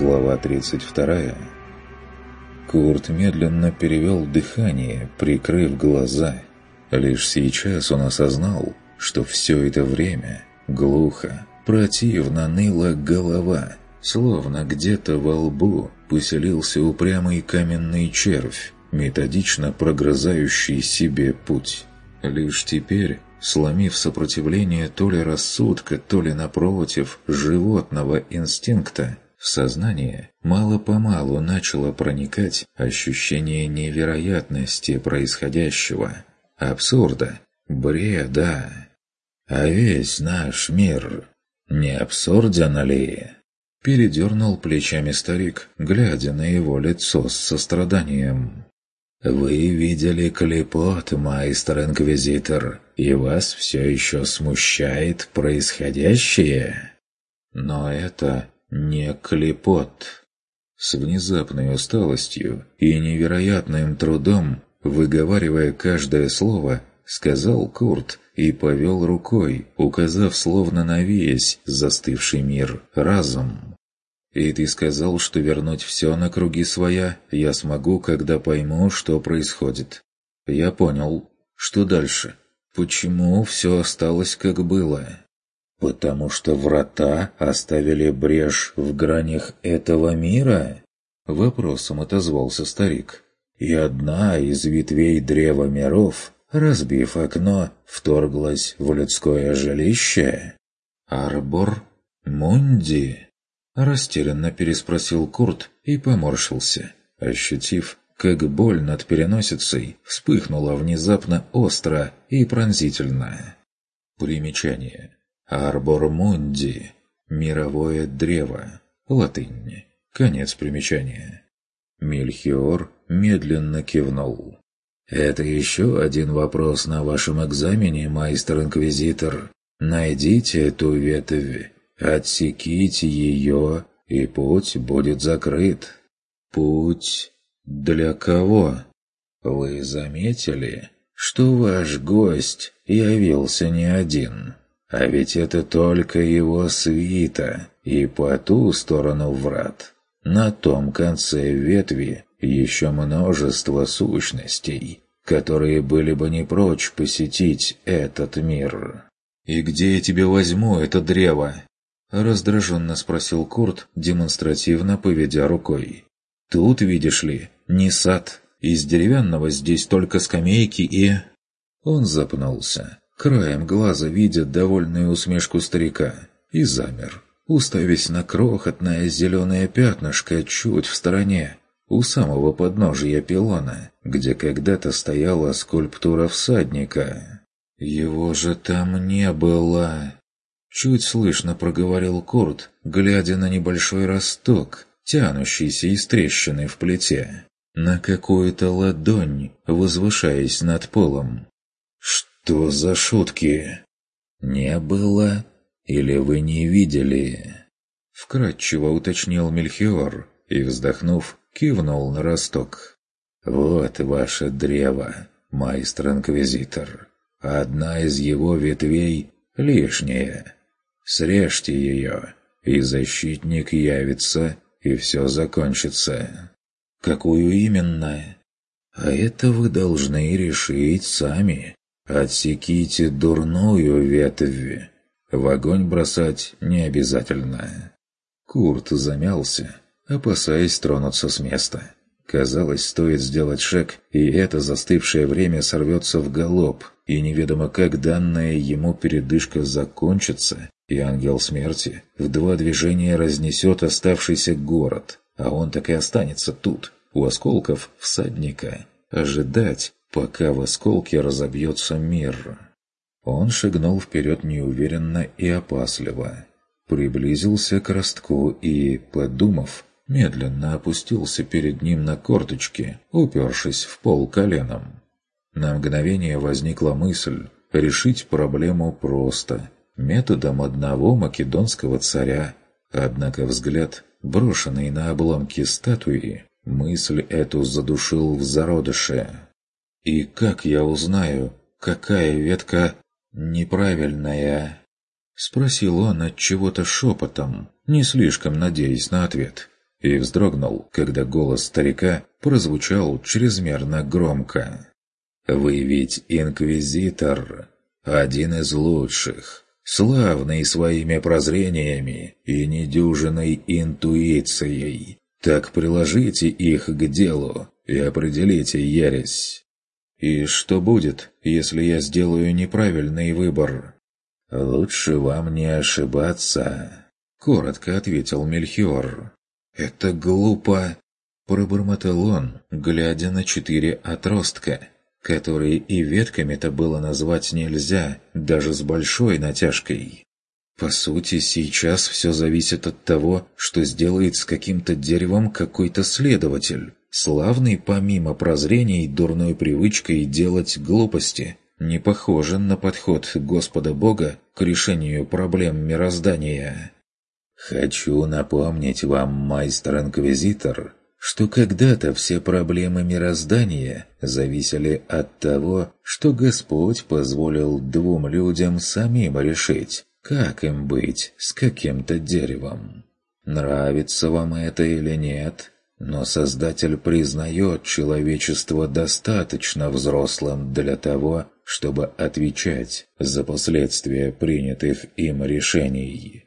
Глава 32. Курт медленно перевел дыхание, прикрыв глаза. Лишь сейчас он осознал, что все это время глухо, противно ныла голова, словно где-то во лбу поселился упрямый каменный червь, методично прогрызающий себе путь. Лишь теперь, сломив сопротивление то ли рассудка, то ли, напротив, животного инстинкта, в сознание мало-помалу начало проникать ощущение невероятности происходящего, абсурда, бреда. А весь наш мир не абсурден ли? Передернул плечами старик, глядя на его лицо с состраданием. «Вы видели клепот, майстер-инквизитор, и вас все еще смущает происходящее?» «Но это не клепот. С внезапной усталостью и невероятным трудом, выговаривая каждое слово, сказал Курт и повел рукой, указав словно на весь застывший мир разом. «И ты сказал, что вернуть все на круги своя я смогу, когда пойму, что происходит. Я понял. Что дальше? Почему все осталось, как было?» «Потому что врата оставили брешь в гранях этого мира?» Вопросом отозвался старик. «И одна из ветвей древа миров, разбив окно, вторглась в людское жилище?» «Арбор? Мунди?» Растерянно переспросил Курт и поморщился, ощутив, как боль над переносицей вспыхнула внезапно остро и пронзительно. Примечание. Арбор Мунди. Мировое древо. Латынь. Конец примечания. Мельхиор медленно кивнул. «Это еще один вопрос на вашем экзамене, майстер-инквизитор. Найдите эту ветвь, отсеките ее, и путь будет закрыт. Путь для кого? Вы заметили, что ваш гость явился не один?» А ведь это только его свита, и по ту сторону врат. На том конце ветви еще множество сущностей, которые были бы не прочь посетить этот мир. «И где я тебе возьму это древо?» Раздраженно спросил Курт, демонстративно поведя рукой. «Тут, видишь ли, не сад. Из деревянного здесь только скамейки и...» Он запнулся краем глаза видит довольную усмешку старика, и замер, уставясь на крохотное зеленое пятнышко чуть в стороне, у самого подножия пилона, где когда-то стояла скульптура всадника. «Его же там не было!» Чуть слышно проговорил Курт, глядя на небольшой росток, тянущийся из трещины в плите, на какую-то ладонь, возвышаясь над полом. «Что?» «Что за шутки?» «Не было? Или вы не видели?» Вкратчиво уточнил Мельхиор и, вздохнув, кивнул на росток. «Вот ваше древо, майстер-инквизитор. Одна из его ветвей лишняя. Срежьте ее, и защитник явится, и все закончится. Какую именно? А это вы должны решить сами. Отсеките дурную ветвь. В огонь бросать не обязательно. Курт замялся, опасаясь тронуться с места. Казалось, стоит сделать шаг, и это застывшее время сорвется в галоп, и неведомо как данная ему передышка закончится, и ангел смерти в два движения разнесет оставшийся город, а он так и останется тут, у осколков всадника, ожидать, пока в осколке разобьется мир. Он шагнул вперед неуверенно и опасливо. Приблизился к ростку и, подумав, медленно опустился перед ним на корточки, упершись в пол коленом. На мгновение возникла мысль решить проблему просто, методом одного македонского царя. Однако взгляд, брошенный на обломки статуи, мысль эту задушил в зародыше. И как я узнаю, какая ветка неправильная? Спросил он от чего-то шепотом, не слишком надеясь на ответ. и вздрогнул, когда голос старика прозвучал чрезмерно громко. «Вы ведь инквизитор, один из лучших, славный своими прозрениями и недюжиной интуицией. Так приложите их к делу и определите ересь». «И что будет, если я сделаю неправильный выбор?» «Лучше вам не ошибаться», — коротко ответил Мельхиор. «Это глупо!» – пробормотал он, глядя на четыре отростка, которые и ветками-то было назвать нельзя, даже с большой натяжкой. По сути, сейчас все зависит от того, что сделает с каким-то деревом какой-то следователь, славный помимо прозрений дурной привычкой делать глупости. Не похоже на подход Господа Бога к решению проблем мироздания. Хочу напомнить вам, майстер-инквизитор, что когда-то все проблемы мироздания зависели от того, что Господь позволил двум людям самим решить, как им быть с каким-то деревом. Нравится вам это или нет, но Создатель признает человечество достаточно взрослым для того, чтобы отвечать за последствия принятых им решений.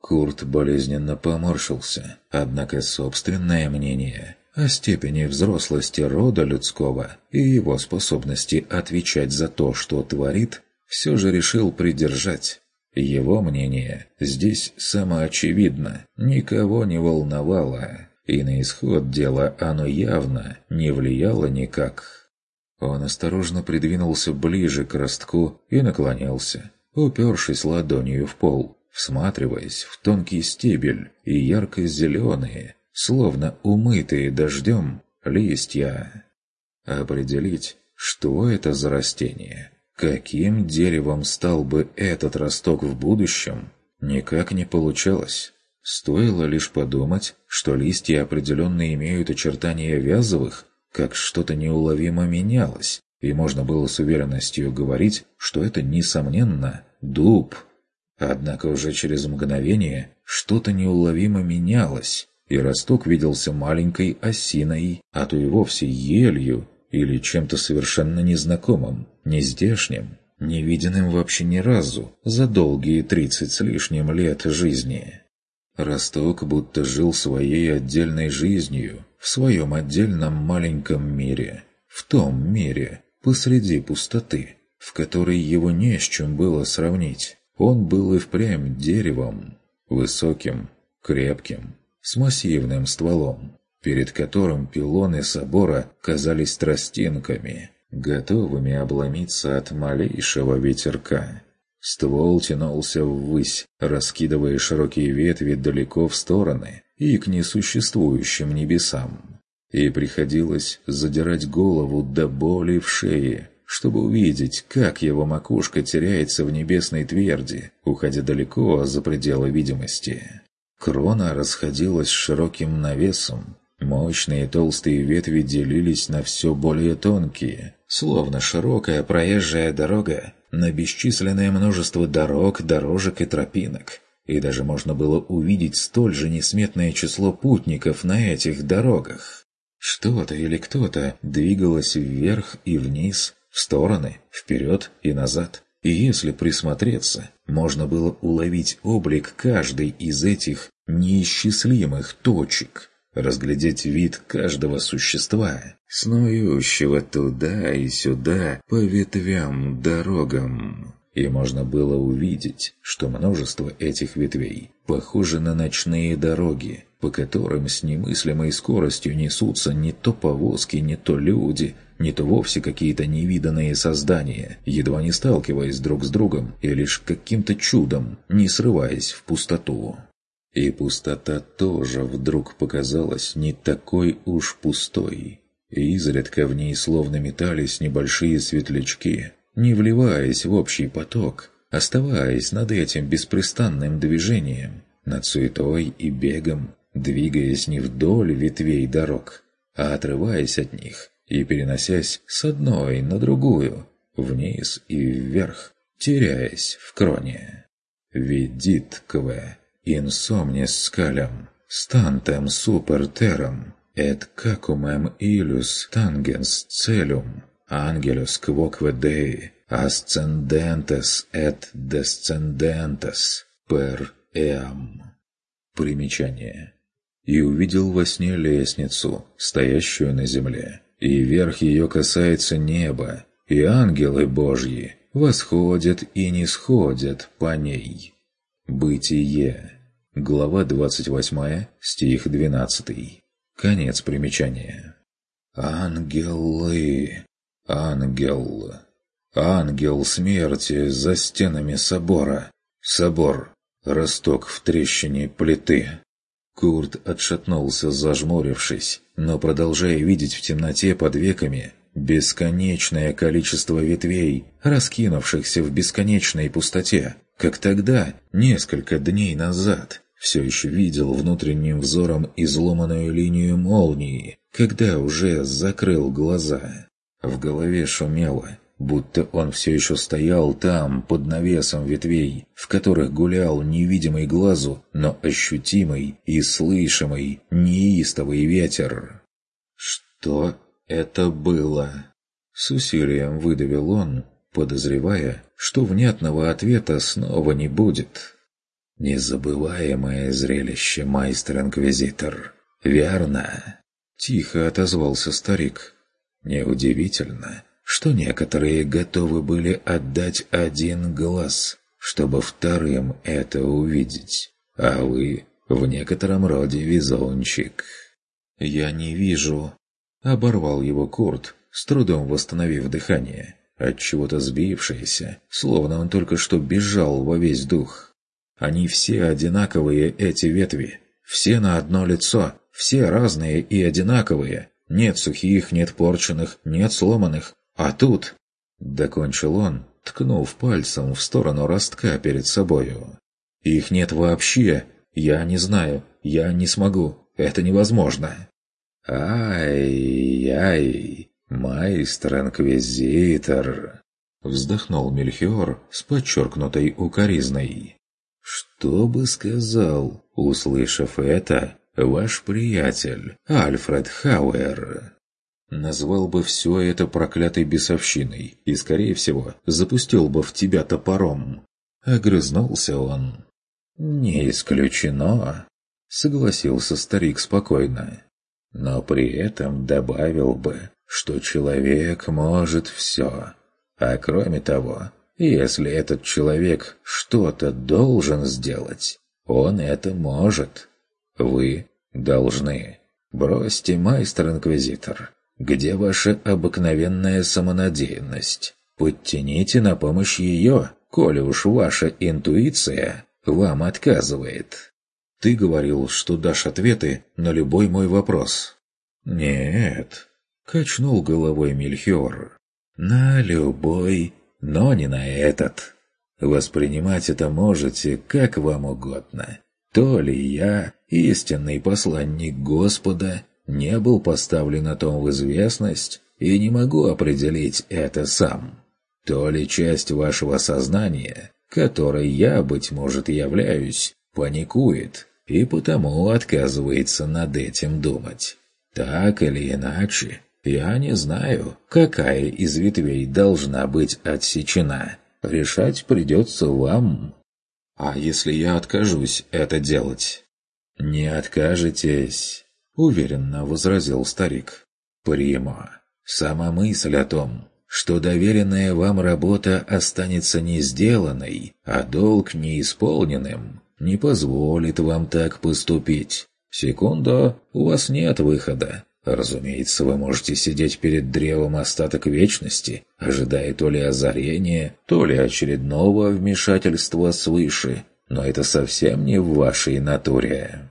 Курт болезненно поморщился, однако собственное мнение о степени взрослости рода людского и его способности отвечать за то, что творит, все же решил придержать. Его мнение здесь самоочевидно, никого не волновало, и на исход дела оно явно не влияло никак. Он осторожно придвинулся ближе к ростку и наклонился, упершись ладонью в пол всматриваясь в тонкий стебель и ярко-зеленые, словно умытые дождем, листья. Определить, что это за растение, каким деревом стал бы этот росток в будущем, никак не получалось. Стоило лишь подумать, что листья определенно имеют очертания вязовых, как что-то неуловимо менялось, и можно было с уверенностью говорить, что это, несомненно, дуб – Однако уже через мгновение что-то неуловимо менялось, и росток виделся маленькой осиной, а то и вовсе елью или чем-то совершенно незнакомым, нездешним, невиденным вообще ни разу за долгие тридцать с лишним лет жизни. Росток будто жил своей отдельной жизнью в своем отдельном маленьком мире, в том мире, посреди пустоты, в которой его не с чем было сравнить. Он был и впрямь деревом, высоким, крепким, с массивным стволом, перед которым пилоны собора казались тростинками, готовыми обломиться от малейшего ветерка. Ствол тянулся ввысь, раскидывая широкие ветви далеко в стороны и к несуществующим небесам. И приходилось задирать голову до боли в шее, чтобы увидеть, как его макушка теряется в небесной тверди, уходя далеко за пределы видимости. Крона расходилась широким навесом. Мощные толстые ветви делились на все более тонкие, словно широкая проезжая дорога на бесчисленное множество дорог, дорожек и тропинок. И даже можно было увидеть столь же несметное число путников на этих дорогах. Что-то или кто-то двигалось вверх и вниз, в стороны, вперед и назад. И если присмотреться, можно было уловить облик каждой из этих неисчислимых точек, разглядеть вид каждого существа, снующего туда и сюда по ветвям дорогам. И можно было увидеть, что множество этих ветвей похоже на ночные дороги, по которым с немыслимой скоростью несутся не то повозки, не то люди – не то вовсе какие-то невиданные создания, едва не сталкиваясь друг с другом и лишь каким-то чудом не срываясь в пустоту. И пустота тоже вдруг показалась не такой уж пустой. Изредка в ней словно метались небольшие светлячки, не вливаясь в общий поток, оставаясь над этим беспрестанным движением, над суетой и бегом, двигаясь не вдоль ветвей дорог, а отрываясь от них и переносясь с одной на другую, вниз и вверх, теряясь в кроне. «Видит кве, инсомнис скалям, стантем супер террам, et cacumem ilus tangens celum, angelus quoque Dei, ascendentes et descendentes per eam. Примечание. И увидел во сне лестницу, стоящую на земле, и верх ее касается неба, и ангелы Божьи восходят и не сходят по ней. Бытие. Глава 28, стих 12. Конец примечания. Ангелы. Ангел. Ангел смерти за стенами собора. Собор. Росток в трещине плиты. Курт отшатнулся, зажмурившись, но продолжая видеть в темноте под веками бесконечное количество ветвей, раскинувшихся в бесконечной пустоте, как тогда, несколько дней назад, все еще видел внутренним взором изломанную линию молнии, когда уже закрыл глаза. В голове шумело, будто он все еще стоял там, под навесом ветвей, в которых гулял невидимый глазу, но ощутимый и слышимый неистовый ветер. «Что это было?» С усилием выдавил он, подозревая, что внятного ответа снова не будет. «Незабываемое зрелище, майстер-инквизитор. Верно?» Тихо отозвался старик. «Неудивительно, что некоторые готовы были отдать один глаз, чтобы вторым это увидеть, а вы в некотором роде везунчик». «Я не вижу», — оборвал его Курт, с трудом восстановив дыхание, от чего-то сбившееся, словно он только что бежал во весь дух. Они все одинаковые, эти ветви. Все на одно лицо. Все разные и одинаковые. Нет сухих, нет порченных, нет сломанных. А тут... Докончил он, ткнув пальцем в сторону ростка перед собою. Их нет вообще. Я не знаю. Я не смогу. Это невозможно. «Ай-яй, майстер-инквизитор!» Вздохнул Мельхиор с подчеркнутой укоризной. Что бы сказал, услышав это, ваш приятель Альфред Хауэр? Назвал бы все это проклятой бесовщиной и, скорее всего, запустил бы в тебя топором. Огрызнулся он. «Не исключено», — согласился старик спокойно. «Но при этом добавил бы, что человек может все. А кроме того, если этот человек что-то должен сделать, он это может. Вы должны. Бросьте, майстер-инквизитор. Где ваша обыкновенная самонадеянность? Подтяните на помощь ее, коли уж ваша интуиция вам отказывает. Ты говорил, что дашь ответы на любой мой вопрос. Нет, качнул головой Мельхиор. На любой но не на этот. Воспринимать это можете как вам угодно. То ли я, истинный посланник Господа, не был поставлен о том в известность и не могу определить это сам. То ли часть вашего сознания, которой я, быть может, являюсь, паникует и потому отказывается над этим думать. Так или иначе, я не знаю, какая из ветвей должна быть отсечена. Решать придется вам. А если я откажусь это делать? Не откажетесь, уверенно возразил старик. Примо. Сама мысль о том, что доверенная вам работа останется не сделанной, а долг неисполненным, не позволит вам так поступить. Секунда, у вас нет выхода. Разумеется, вы можете сидеть перед древом остаток вечности, ожидая то ли озарения, то ли очередного вмешательства свыше, но это совсем не в вашей натуре».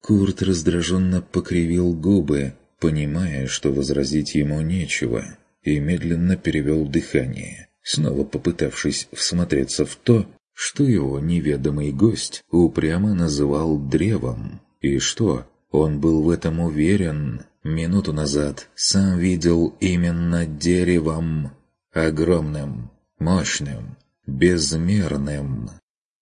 Курт раздраженно покривил губы, понимая, что возразить ему нечего, и медленно перевел дыхание, снова попытавшись всмотреться в то, что его неведомый гость упрямо называл древом, и что, он был в этом уверен, минуту назад сам видел именно деревом, огромным, мощным, безмерным.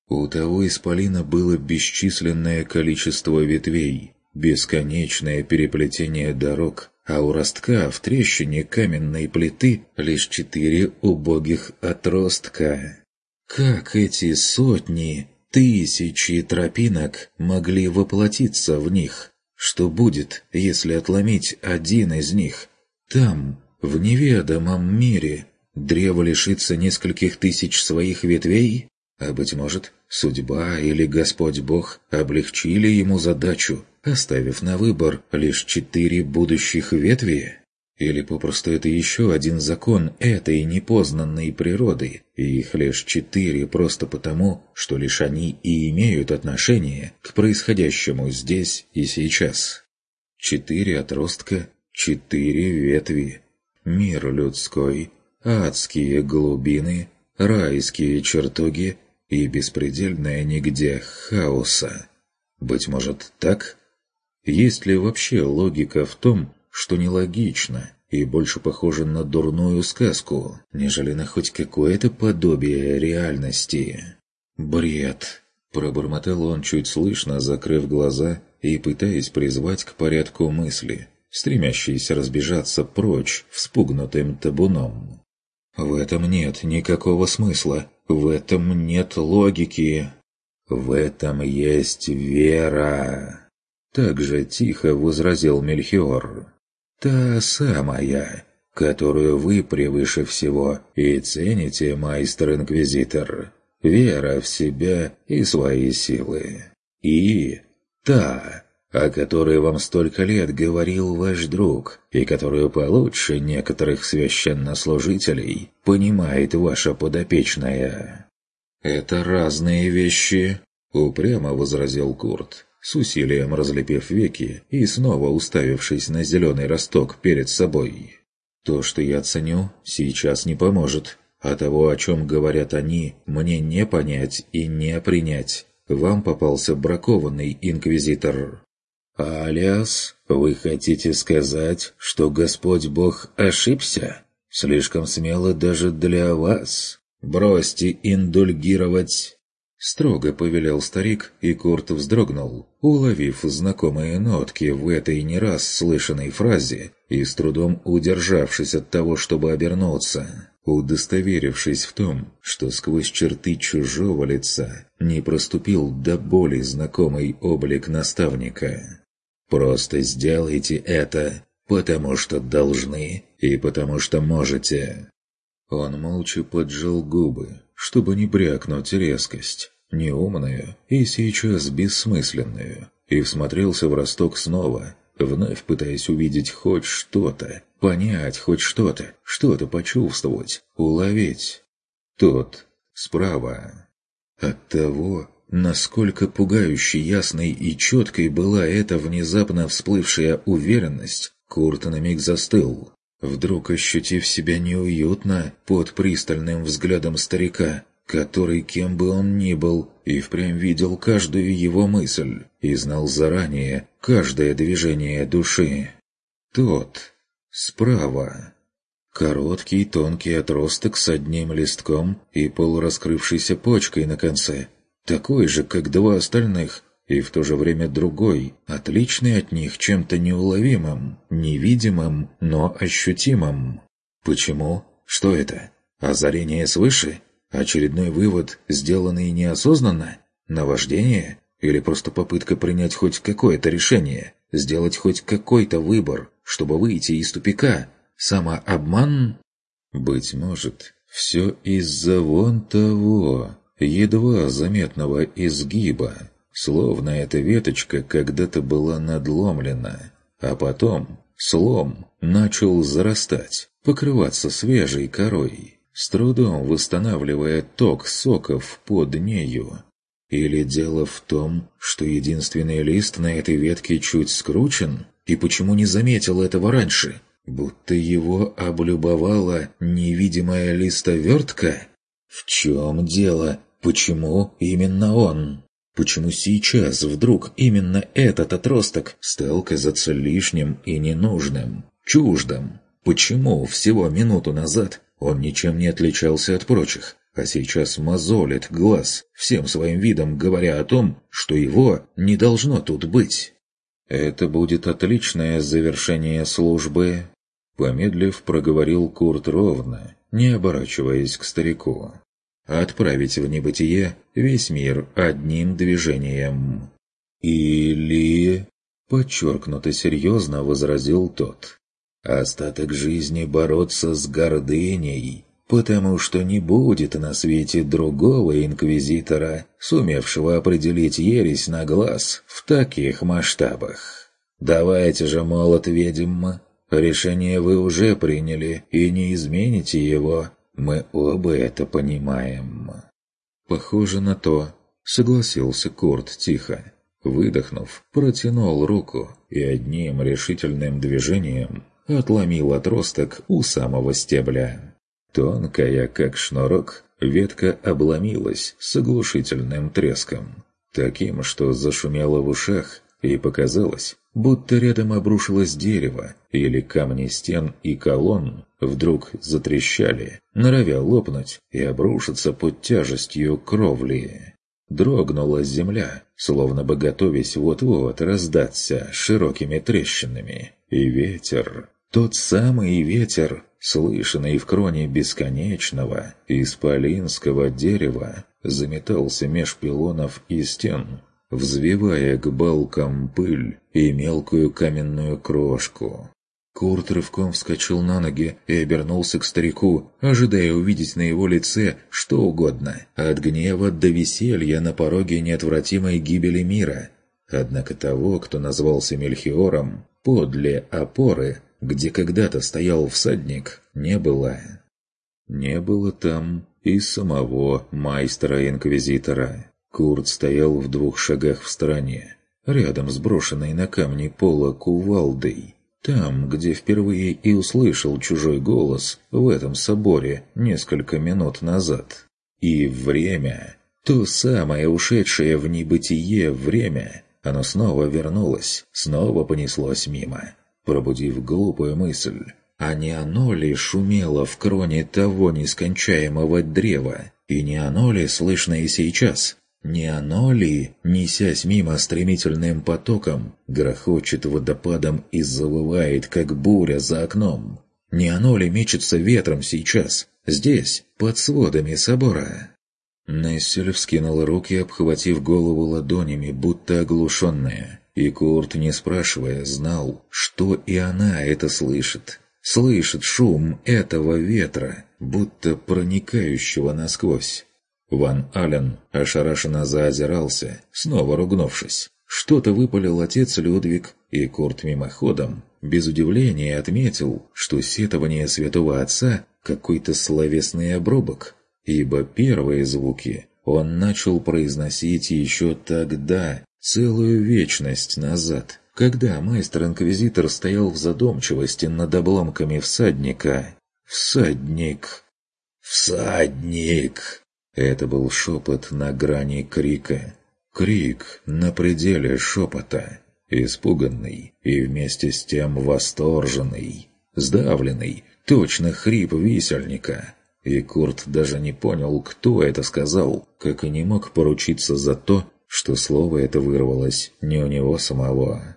У того исполина было бесчисленное количество ветвей, бесконечное переплетение дорог, а у ростка в трещине каменной плиты лишь четыре убогих отростка. Как эти сотни, тысячи тропинок могли воплотиться в них? Что будет, если отломить один из них? Там, в неведомом мире, древо лишится нескольких тысяч своих ветвей? А быть может, судьба или Господь Бог облегчили ему задачу, оставив на выбор лишь четыре будущих ветви? Или попросту это еще один закон этой непознанной природы, и их лишь четыре просто потому, что лишь они и имеют отношение к происходящему здесь и сейчас. Четыре отростка, четыре ветви. Мир людской, адские глубины, райские чертоги и беспредельное нигде хаоса. Быть может, так? Есть ли вообще логика в том, что нелогично и больше похоже на дурную сказку, нежели на хоть какое-то подобие реальности. «Бред!» – пробормотал он чуть слышно, закрыв глаза и пытаясь призвать к порядку мысли, стремящиеся разбежаться прочь вспугнутым табуном. «В этом нет никакого смысла, в этом нет логики, в этом есть вера!» Так же тихо возразил Мельхиор. Та самая, которую вы превыше всего и цените, майстер-инквизитор. Вера в себя и свои силы. И та, о которой вам столько лет говорил ваш друг, и которую получше некоторых священнослужителей понимает ваша подопечная. «Это разные вещи», — упрямо возразил Курт с усилием разлепив веки и снова уставившись на зеленый росток перед собой. То, что я ценю, сейчас не поможет, а того, о чем говорят они, мне не понять и не принять. Вам попался бракованный инквизитор. Алиас, вы хотите сказать, что Господь Бог ошибся? Слишком смело даже для вас. Бросьте индульгировать Строго повелел старик, и Курт вздрогнул, уловив знакомые нотки в этой не раз слышанной фразе и с трудом удержавшись от того, чтобы обернуться, удостоверившись в том, что сквозь черты чужого лица не проступил до боли знакомый облик наставника. «Просто сделайте это, потому что должны и потому что можете». Он молча поджал губы, чтобы не брякнуть резкость, неумную и сейчас бессмысленную, и всмотрелся в росток снова, вновь пытаясь увидеть хоть что-то, понять хоть что-то, что-то почувствовать, уловить. Тот, справа. От того, насколько пугающе ясной и четкой была эта внезапно всплывшая уверенность, Курт на миг застыл, вдруг ощутив себя неуютно под пристальным взглядом старика, который, кем бы он ни был, и впрямь видел каждую его мысль и знал заранее каждое движение души. Тот, справа. Короткий тонкий отросток с одним листком и полураскрывшейся почкой на конце, такой же, как два остальных, и в то же время другой, отличный от них чем-то неуловимым, невидимым, но ощутимым. Почему? Что это? Озарение свыше? Очередной вывод, сделанный неосознанно? Наваждение? Или просто попытка принять хоть какое-то решение? Сделать хоть какой-то выбор, чтобы выйти из тупика? Самообман? Быть может, все из-за вон того, едва заметного изгиба, Словно эта веточка когда-то была надломлена, а потом слом начал зарастать, покрываться свежей корой, с трудом восстанавливая ток соков под нею. Или дело в том, что единственный лист на этой ветке чуть скручен, и почему не заметил этого раньше? Будто его облюбовала невидимая листовертка? В чем дело? Почему именно он? Почему сейчас вдруг именно этот отросток стал казаться лишним и ненужным, чуждым? Почему всего минуту назад он ничем не отличался от прочих, а сейчас мозолит глаз, всем своим видом говоря о том, что его не должно тут быть. «Это будет отличное завершение службы», — помедлив проговорил Курт ровно, не оборачиваясь к старику. «Отправить в небытие весь мир одним движением». «Или...» — подчеркнуто серьезно возразил тот. «Остаток жизни бороться с гордыней» потому что не будет на свете другого инквизитора, сумевшего определить ересь на глаз в таких масштабах. Давайте же, молот ведьм, решение вы уже приняли и не измените его, мы оба это понимаем. Похоже на то, согласился Курт тихо. Выдохнув, протянул руку и одним решительным движением отломил отросток у самого стебля. Тонкая, как шнурок, ветка обломилась с оглушительным треском. Таким, что зашумело в ушах, и показалось, будто рядом обрушилось дерево, или камни стен и колонн вдруг затрещали, норовя лопнуть и обрушиться под тяжестью кровли. Дрогнула земля, словно бы готовясь вот-вот раздаться широкими трещинами, и ветер, тот самый ветер, слышанный в кроне бесконечного исполинского дерева, заметался меж пилонов и стен, взвивая к балкам пыль и мелкую каменную крошку. Курт рывком вскочил на ноги и обернулся к старику, ожидая увидеть на его лице что угодно, от гнева до веселья на пороге неотвратимой гибели мира. Однако того, кто назвался Мельхиором, подле опоры, где когда-то стоял всадник, не было. Не было там и самого майстра-инквизитора. Курт стоял в двух шагах в стороне, рядом с брошенной на камни пола кувалдой. Там, где впервые и услышал чужой голос в этом соборе несколько минут назад. И время, то самое ушедшее в небытие время, оно снова вернулось, снова понеслось мимо пробудив глупую мысль. А не оно ли шумело в кроне того нескончаемого древа? И не оно ли слышно и сейчас? Не оно ли, несясь мимо стремительным потоком, грохочет водопадом и завывает, как буря за окном? Не оно ли мечется ветром сейчас, здесь, под сводами собора? Нессель вскинул руки, обхватив голову ладонями, будто оглушенная. И Курт, не спрашивая, знал, что и она это слышит. Слышит шум этого ветра, будто проникающего насквозь. Ван Ален ошарашенно заозирался, снова ругнувшись. Что-то выпалил отец Людвиг, и Курт мимоходом, без удивления отметил, что сетование святого отца – какой-то словесный обрубок, ибо первые звуки он начал произносить еще тогда, Целую вечность назад, когда майстер-инквизитор стоял в задумчивости над обломками всадника. «Всадник! Всадник!» Это был шепот на грани крика. Крик на пределе шепота. Испуганный и вместе с тем восторженный. Сдавленный, точно хрип висельника. И Курт даже не понял, кто это сказал, как и не мог поручиться за то, что слово это вырвалось не у него самого.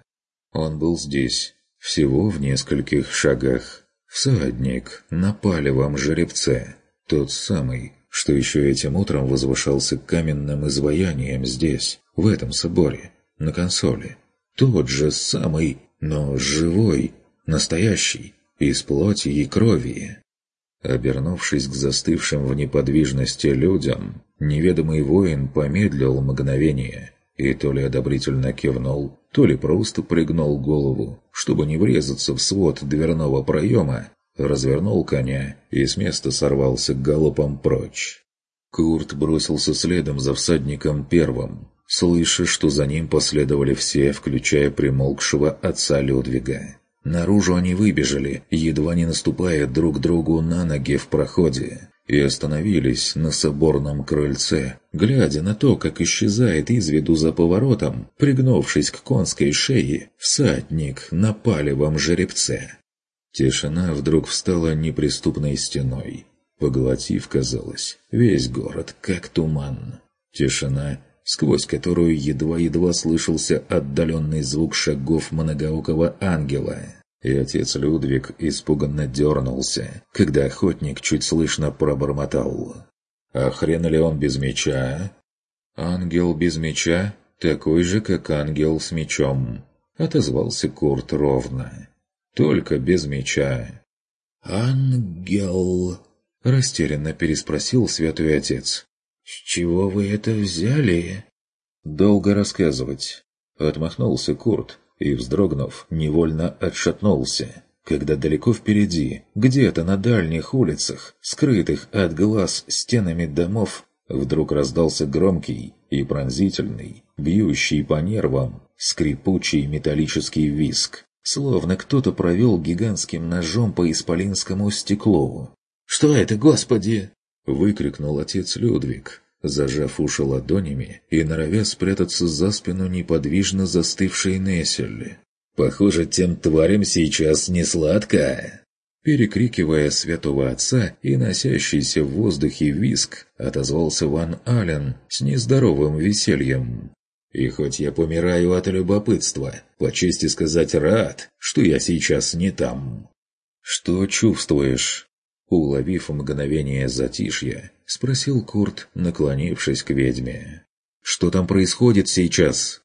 Он был здесь, всего в нескольких шагах. Всадник на палевом жеребце. Тот самый, что еще этим утром возвышался каменным изваянием здесь, в этом соборе, на консоли. Тот же самый, но живой, настоящий, из плоти и крови. Обернувшись к застывшим в неподвижности людям, неведомый воин помедлил мгновение и то ли одобрительно кивнул, то ли просто пригнул голову, чтобы не врезаться в свод дверного проема, развернул коня и с места сорвался галопом прочь. Курт бросился следом за всадником первым, слыша, что за ним последовали все, включая примолкшего отца Людвига. Наружу они выбежали, едва не наступая друг другу на ноги в проходе, и остановились на соборном крыльце, глядя на то, как исчезает из виду за поворотом, пригнувшись к конской шее, всадник на палевом жеребце. Тишина вдруг встала неприступной стеной. поглотив, казалось, весь город, как туман. Тишина, сквозь которую едва-едва слышался отдаленный звук шагов многоокого ангела. И отец Людвиг испуганно дернулся, когда охотник чуть слышно пробормотал. «А ли он без меча?» «Ангел без меча такой же, как ангел с мечом», — отозвался Курт ровно. «Только без меча». «Ангел...» — растерянно переспросил святой отец. «С чего вы это взяли?» «Долго рассказывать», — отмахнулся Курт и, вздрогнув, невольно отшатнулся, когда далеко впереди, где-то на дальних улицах, скрытых от глаз стенами домов, вдруг раздался громкий и пронзительный, бьющий по нервам, скрипучий металлический виск, словно кто-то провел гигантским ножом по исполинскому стеклу. «Что это, Господи?» — выкрикнул отец Людвиг, зажав уши ладонями и норовя спрятаться за спину неподвижно застывшей Нессель. «Похоже, тем тварям сейчас не сладко!» Перекрикивая святого отца и носящийся в воздухе виск, отозвался Ван Ален с нездоровым весельем. «И хоть я помираю от любопытства, по чести сказать рад, что я сейчас не там». «Что чувствуешь?» Уловив мгновение затишья, спросил Курт, наклонившись к ведьме. «Что там происходит сейчас?»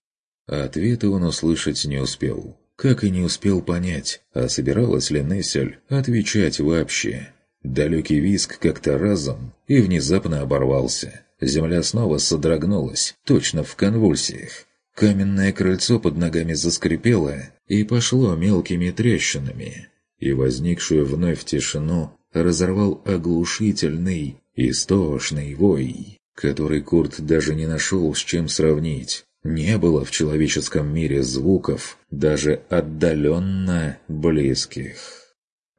Ответа он услышать не успел, как и не успел понять, а собиралась ли Нессель отвечать вообще. Далекий виск как-то разом и внезапно оборвался. Земля снова содрогнулась, точно в конвульсиях. Каменное крыльцо под ногами заскрипело и пошло мелкими трещинами. И возникшую вновь тишину разорвал оглушительный, истошный вой, который Курт даже не нашел с чем сравнить. Не было в человеческом мире звуков, даже отдаленно близких.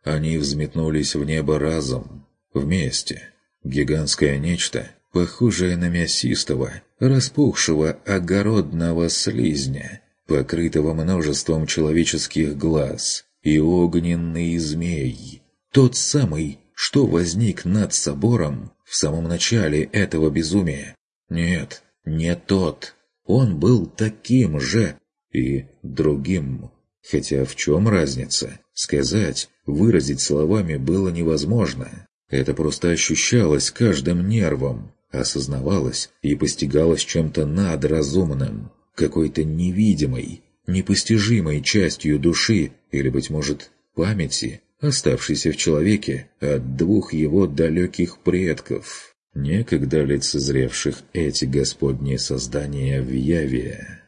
Они взметнулись в небо разом, вместе. Гигантское нечто, похожее на мясистого, распухшего огородного слизня, покрытого множеством человеческих глаз, и огненный змей, тот самый, что возник над собором в самом начале этого безумия. Нет, не тот. Он был таким же и другим. Хотя в чем разница? Сказать, выразить словами было невозможно. Это просто ощущалось каждым нервом, осознавалось и постигалось чем-то надразумным, какой-то невидимой, непостижимой частью души или, быть может, памяти, оставшийся в человеке от двух его далеких предков, некогда лицезревших эти господние создания в Яве.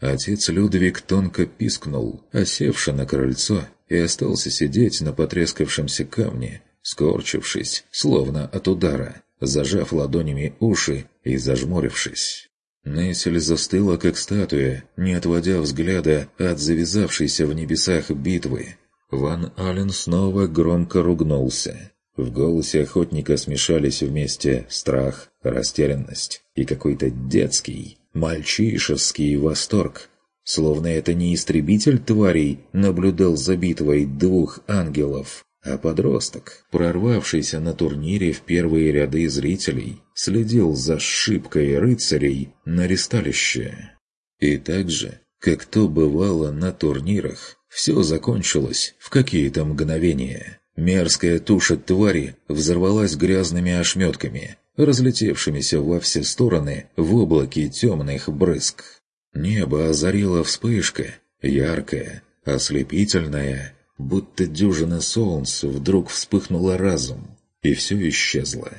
Отец Людвиг тонко пискнул, осевши на крыльцо, и остался сидеть на потрескавшемся камне, скорчившись, словно от удара, зажав ладонями уши и зажмурившись. Нессель застыла, как статуя, не отводя взгляда от завязавшейся в небесах битвы, Ван Ален снова громко ругнулся. В голосе охотника смешались вместе страх, растерянность и какой-то детский, мальчишеский восторг. Словно это не истребитель тварей наблюдал за битвой двух ангелов, а подросток, прорвавшийся на турнире в первые ряды зрителей, следил за шибкой рыцарей на ристалище. И так же, как то бывало на турнирах, все закончилось в какие-то мгновения. Мерзкая туша твари взорвалась грязными ошметками, разлетевшимися во все стороны в облаке темных брызг. Небо озарила вспышка, яркая, ослепительная, будто дюжина солнц вдруг вспыхнула разум, и все исчезло.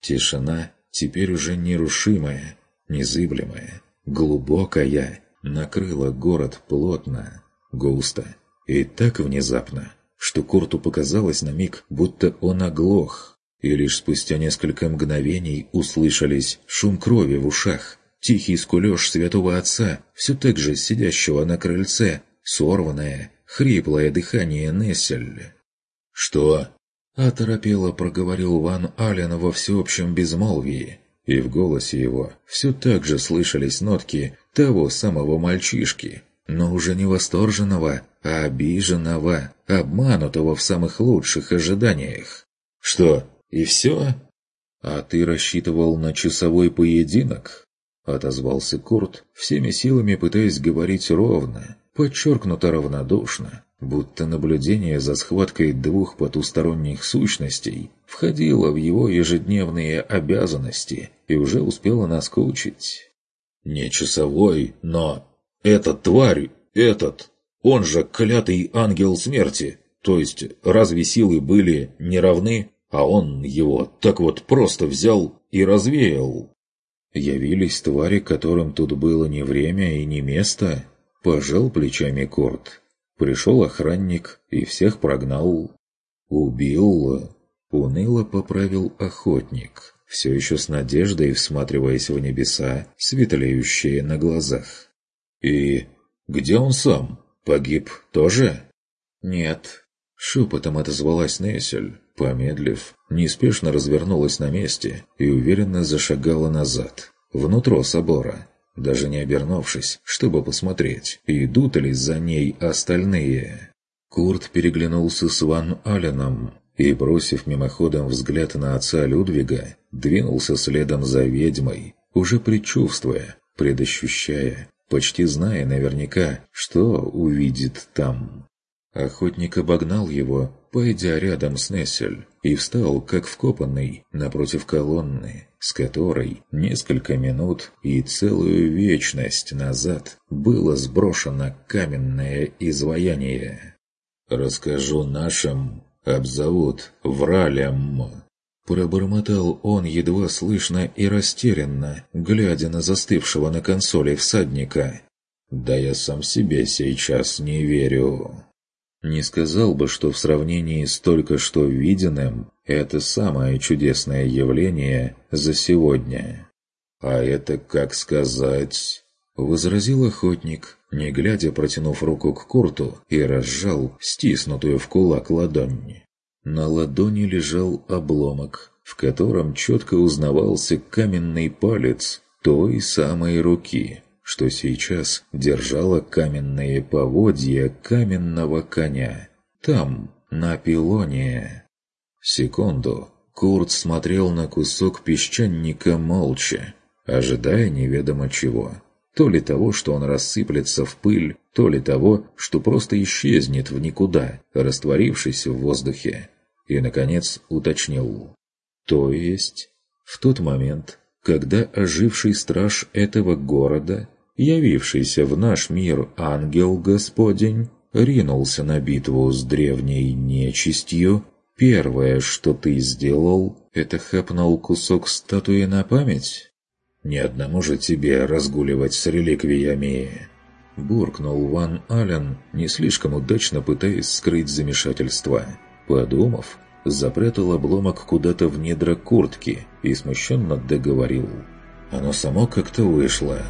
Тишина, теперь уже нерушимая, незыблемая, глубокая, накрыла город плотно, густо и так внезапно, что Курту показалось на миг, будто он оглох, и лишь спустя несколько мгновений услышались шум крови в ушах, тихий скулеж святого отца, все так же сидящего на крыльце, сорванное, хриплое дыхание Нессель. «Что?» – оторопело проговорил Ван Ален во всеобщем безмолвии, и в голосе его все так же слышались нотки того самого мальчишки, но уже не восторженного, а обиженного, обманутого в самых лучших ожиданиях. «Что, и все?» «А ты рассчитывал на часовой поединок?» Отозвался Курт, всеми силами пытаясь говорить ровно, подчеркнуто равнодушно, будто наблюдение за схваткой двух потусторонних сущностей входило в его ежедневные обязанности и уже успело наскучить. «Не часовой, но... Этот тварь, этот, он же клятый ангел смерти, то есть разве силы были неравны, а он его так вот просто взял и развеял?» Явились твари, которым тут было ни время и ни место. Пожал плечами Корт. Пришел охранник и всех прогнал. Убил. Уныло поправил охотник, все еще с надеждой всматриваясь в небеса, светлеющие на глазах. «И где он сам? Погиб тоже?» «Нет», — шепотом отозвалась Нессель, помедлив, неспешно развернулась на месте и уверенно зашагала назад, внутрь собора, даже не обернувшись, чтобы посмотреть, идут ли за ней остальные. Курт переглянулся с Ван Аленом и, бросив мимоходом взгляд на отца Людвига, двинулся следом за ведьмой, уже предчувствуя, предощущая, почти зная наверняка, что увидит там. Охотник обогнал его, пойдя рядом с Нессель, и встал, как вкопанный, напротив колонны, с которой несколько минут и целую вечность назад было сброшено каменное изваяние. «Расскажу нашим, обзовут Вралем». Пробормотал он едва слышно и растерянно, глядя на застывшего на консоли всадника. «Да я сам себе сейчас не верю». Не сказал бы, что в сравнении с только что виденным это самое чудесное явление за сегодня. «А это как сказать?» — возразил охотник, не глядя протянув руку к Курту и разжал стиснутую в кулак ладонь. На ладони лежал обломок, в котором четко узнавался каменный палец той самой руки, что сейчас держала каменные поводья каменного коня. Там, на пилоне. Секунду. Курт смотрел на кусок песчаника молча, ожидая неведомо чего. То ли того, что он рассыплется в пыль, то ли того, что просто исчезнет в никуда, растворившись в воздухе. И, наконец, уточнил. То есть, в тот момент, когда оживший страж этого города явившийся в наш мир ангел Господень, ринулся на битву с древней нечистью, первое, что ты сделал, это хапнул кусок статуи на память? Ни одному же тебе разгуливать с реликвиями!» Буркнул Ван Ален, не слишком удачно пытаясь скрыть замешательство. Подумав, запрятал обломок куда-то в недра куртки и смущенно договорил. «Оно само как-то вышло».